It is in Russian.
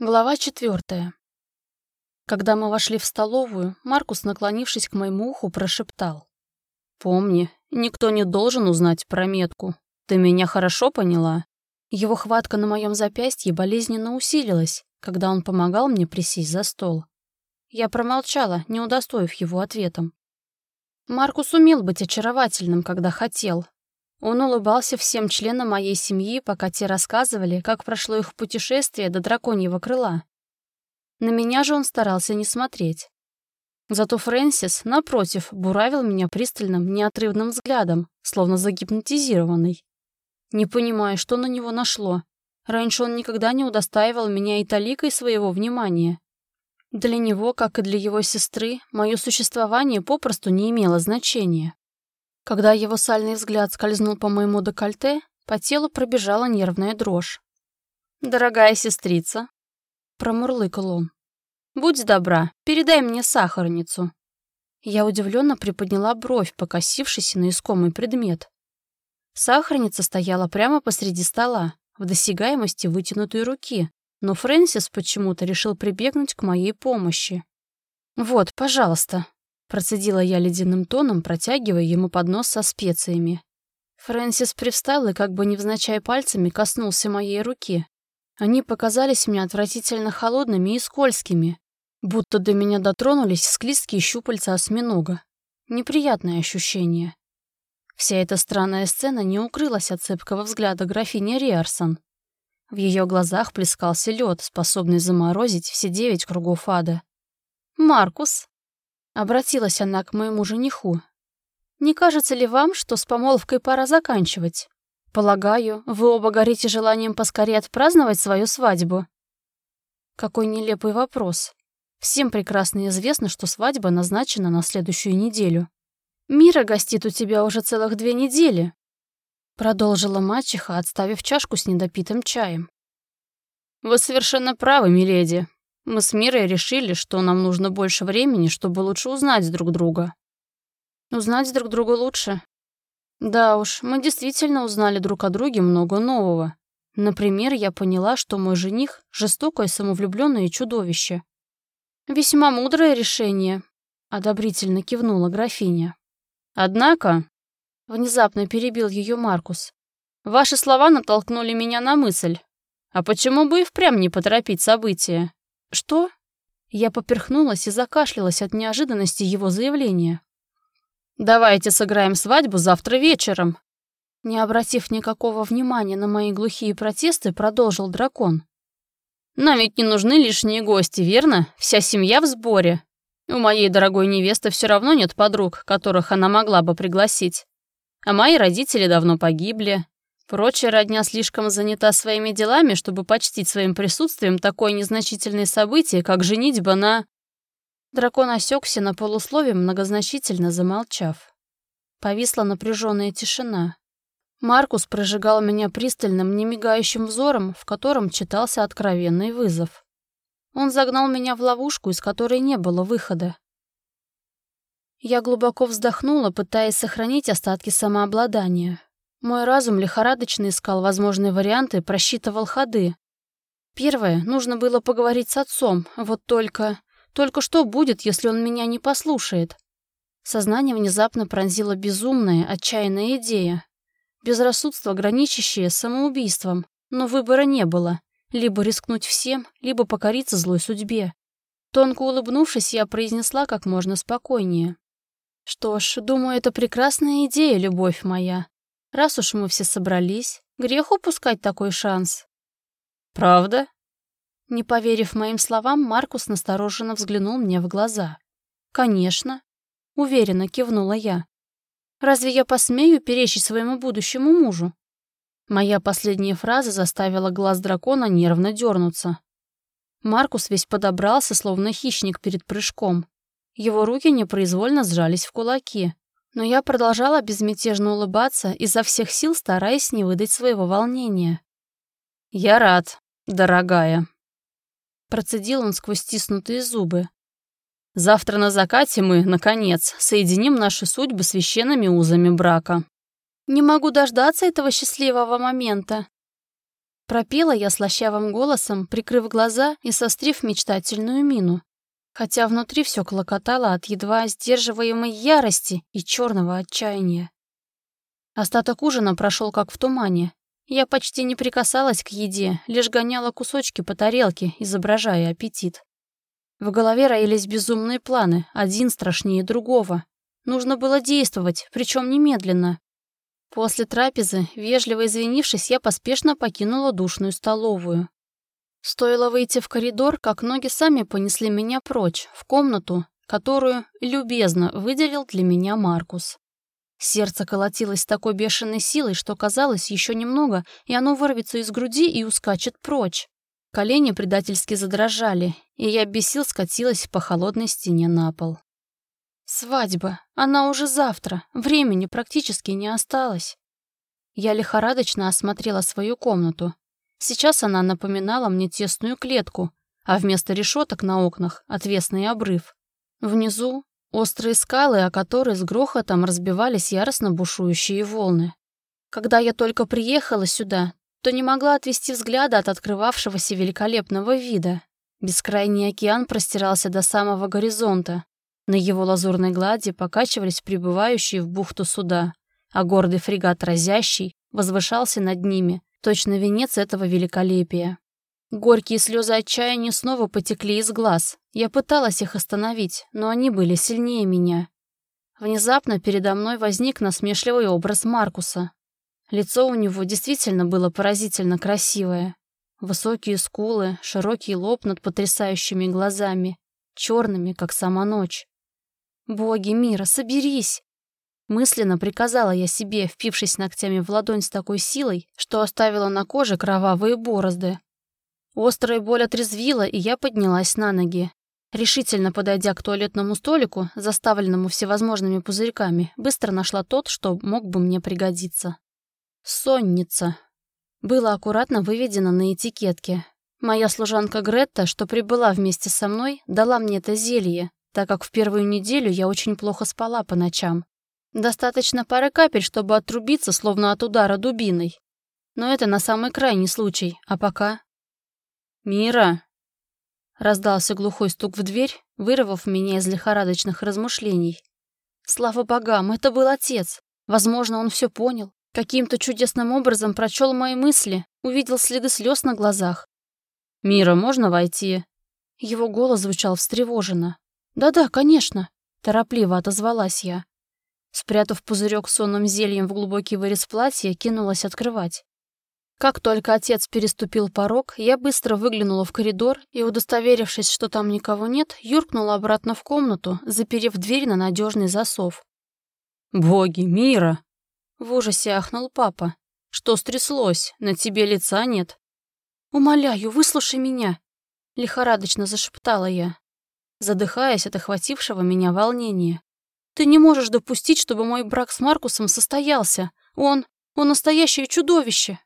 Глава четвертая. Когда мы вошли в столовую, Маркус, наклонившись к моему уху, прошептал. «Помни, никто не должен узнать про метку. Ты меня хорошо поняла?» Его хватка на моем запястье болезненно усилилась, когда он помогал мне присесть за стол. Я промолчала, не удостоив его ответом. Маркус умел быть очаровательным, когда хотел, он улыбался всем членам моей семьи, пока те рассказывали, как прошло их путешествие до драконьего крыла. На меня же он старался не смотреть. Зато Фрэнсис, напротив, буравил меня пристальным, неотрывным взглядом, словно загипнотизированный. Не понимая, что на него нашло. Раньше он никогда не удостаивал меня и таликой своего внимания. Для него, как и для его сестры, мое существование попросту не имело значения. Когда его сальный взгляд скользнул по моему декольте, по телу пробежала нервная дрожь. «Дорогая сестрица», — промурлыкал он, — «будь добра, передай мне сахарницу». Я удивленно приподняла бровь, покосившись на искомый предмет. Сахарница стояла прямо посреди стола, в досягаемости вытянутой руки, но Фрэнсис почему-то решил прибегнуть к моей помощи. «Вот, пожалуйста», Процедила я ледяным тоном, протягивая ему поднос со специями. Фрэнсис привстал и, как бы невзначай пальцами, коснулся моей руки. Они показались мне отвратительно холодными и скользкими, будто до меня дотронулись склизкие щупальца осьминога. Неприятное ощущение. Вся эта странная сцена не укрылась от цепкого взгляда графини Риарсон. В ее глазах плескался лед, способный заморозить все девять кругов ада. «Маркус», Обратилась она к моему жениху. «Не кажется ли вам, что с помолвкой пора заканчивать? Полагаю, вы оба горите желанием поскорее отпраздновать свою свадьбу?» Какой нелепый вопрос. Всем прекрасно известно, что свадьба назначена на следующую неделю. «Мира гостит у тебя уже целых две недели», — продолжила мачеха, отставив чашку с недопитым чаем. «Вы совершенно правы, миледи», мы с Мирой решили, что нам нужно больше времени, чтобы лучше узнать друг друга. Узнать друг друга лучше? Да уж, мы действительно узнали друг о друге много нового. Например, я поняла, что мой жених — жестокое самовлюбленное чудовище. Весьма мудрое решение, — одобрительно кивнула графиня. Однако, — внезапно перебил ее Маркус, — ваши слова натолкнули меня на мысль. А почему бы и впрямь не поторопить события? «Что?» Я поперхнулась и закашлялась от неожиданности его заявления. «Давайте сыграем свадьбу завтра вечером», не обратив никакого внимания на мои глухие протесты, продолжил дракон. «Нам ведь не нужны лишние гости, верно? Вся семья в сборе. У моей дорогой невесты все равно нет подруг, которых она могла бы пригласить. А мои родители давно погибли. Прочая родня слишком занята своими делами, чтобы почтить своим присутствием такое незначительное событие, как женитьба на... Дракон осекся на полуслове, многозначительно замолчав. Повисла напряженная тишина. Маркус прожигал меня пристальным, немигающим взором, в котором читался откровенный вызов. Он загнал меня в ловушку, из которой не было выхода. Я глубоко вздохнула, пытаясь сохранить остатки самообладания. Мой разум лихорадочно искал возможные варианты, просчитывал ходы. Первое, нужно было поговорить с отцом, вот только... Только что будет, если он меня не послушает? Сознание внезапно пронзила безумная, отчаянная идея. Безрассудство, граничащее с самоубийством. Но выбора не было. Либо рискнуть всем, либо покориться злой судьбе. Тонко улыбнувшись, я произнесла как можно спокойнее. «Что ж, думаю, это прекрасная идея, любовь моя. Раз уж мы все собрались, грех упускать такой шанс. Правда? Не поверив моим словам, Маркус настороженно взглянул мне в глаза. Конечно. Уверенно кивнула я. Разве я посмею перечить своему будущему мужу? Моя последняя фраза заставила глаз дракона нервно дернуться. Маркус весь подобрался, словно хищник перед прыжком. Его руки непроизвольно сжались в кулаки. Но я продолжала безмятежно улыбаться, изо всех сил стараясь не выдать своего волнения. «Я рад, дорогая», — процедил он сквозь стиснутые зубы. «Завтра на закате мы, наконец, соединим наши судьбы священными узами брака». «Не могу дождаться этого счастливого момента», Пропела я слащавым голосом, прикрыв глаза и сострив мечтательную мину. Хотя внутри все клокотало от едва сдерживаемой ярости и черного отчаяния. Остаток ужина прошел как в тумане. Я почти не прикасалась к еде, лишь гоняла кусочки по тарелке, изображая аппетит. В голове роились безумные планы, один страшнее другого. Нужно было действовать, причем немедленно. После трапезы, вежливо извинившись, я поспешно покинула душную столовую. Стоило выйти в коридор, как ноги сами понесли меня прочь, в комнату, которую любезно выделил для меня Маркус. Сердце колотилось с такой бешеной силой, что казалось еще немного, и оно вырвется из груди и ускачет прочь. Колени предательски задрожали, и я без сил скатилась по холодной стене на пол. Свадьба. Она уже завтра. Времени практически не осталось. Я лихорадочно осмотрела свою комнату. Сейчас она напоминала мне тесную клетку, а вместо решеток на окнах — отвесный обрыв. Внизу Острые скалы, о которые с грохотом разбивались яростно бушующие волны. Когда я только приехала сюда, то не могла отвести взгляда от открывавшегося великолепного вида. Бескрайний океан простирался до самого горизонта. На его лазурной глади покачивались прибывающие в бухту суда, а гордый фрегат «Разящий» возвышался над ними, точно венец этого великолепия. Горькие слезы отчаяния снова потекли из глаз. Я пыталась их остановить, но они были сильнее меня. Внезапно передо мной возник насмешливый образ Маркуса. Лицо у него действительно было поразительно красивое. Высокие скулы, широкий лоб над потрясающими глазами, черными, как сама ночь. «Боги мира, соберись!» Мысленно приказала я себе, впившись ногтями в ладонь с такой силой, что оставила на коже кровавые борозды. Острая боль отрезвила, и я поднялась на ноги. Решительно подойдя к туалетному столику, заставленному всевозможными пузырьками, быстро нашла тот, что мог бы мне пригодиться. «Сонница». Было аккуратно выведено на этикетке. Моя служанка Гретта, что прибыла вместе со мной, дала мне это зелье, так как в первую неделю я очень плохо спала по ночам. Достаточно пары капель, чтобы отрубиться, словно от удара дубиной. Но это на самый крайний случай, а пока «Мира!» Раздался глухой стук в дверь, вырвав меня из лихорадочных размышлений. Слава богам, это был отец. Возможно, он все понял. Каким-то чудесным образом прочел мои мысли, увидел следы слез на глазах. «Мира, можно войти?» Его голос звучал встревоженно. «Да-да, конечно», — торопливо отозвалась я. Спрятав пузырек с сонным зельем в глубокий вырез платья, кинулась открывать. Как только отец переступил порог, я быстро выглянула в коридор и, удостоверившись, что там никого нет, юркнула обратно в комнату, заперев дверь на надежный засов. «Боги, Мира!» В ужасе ахнул папа. «Что стряслось? На тебе лица нет?» «Умоляю, выслушай меня!» Лихорадочно зашептала я, задыхаясь от охватившего меня волнения. «Ты не можешь допустить, чтобы мой брак с Маркусом состоялся. Он... он настоящее чудовище!»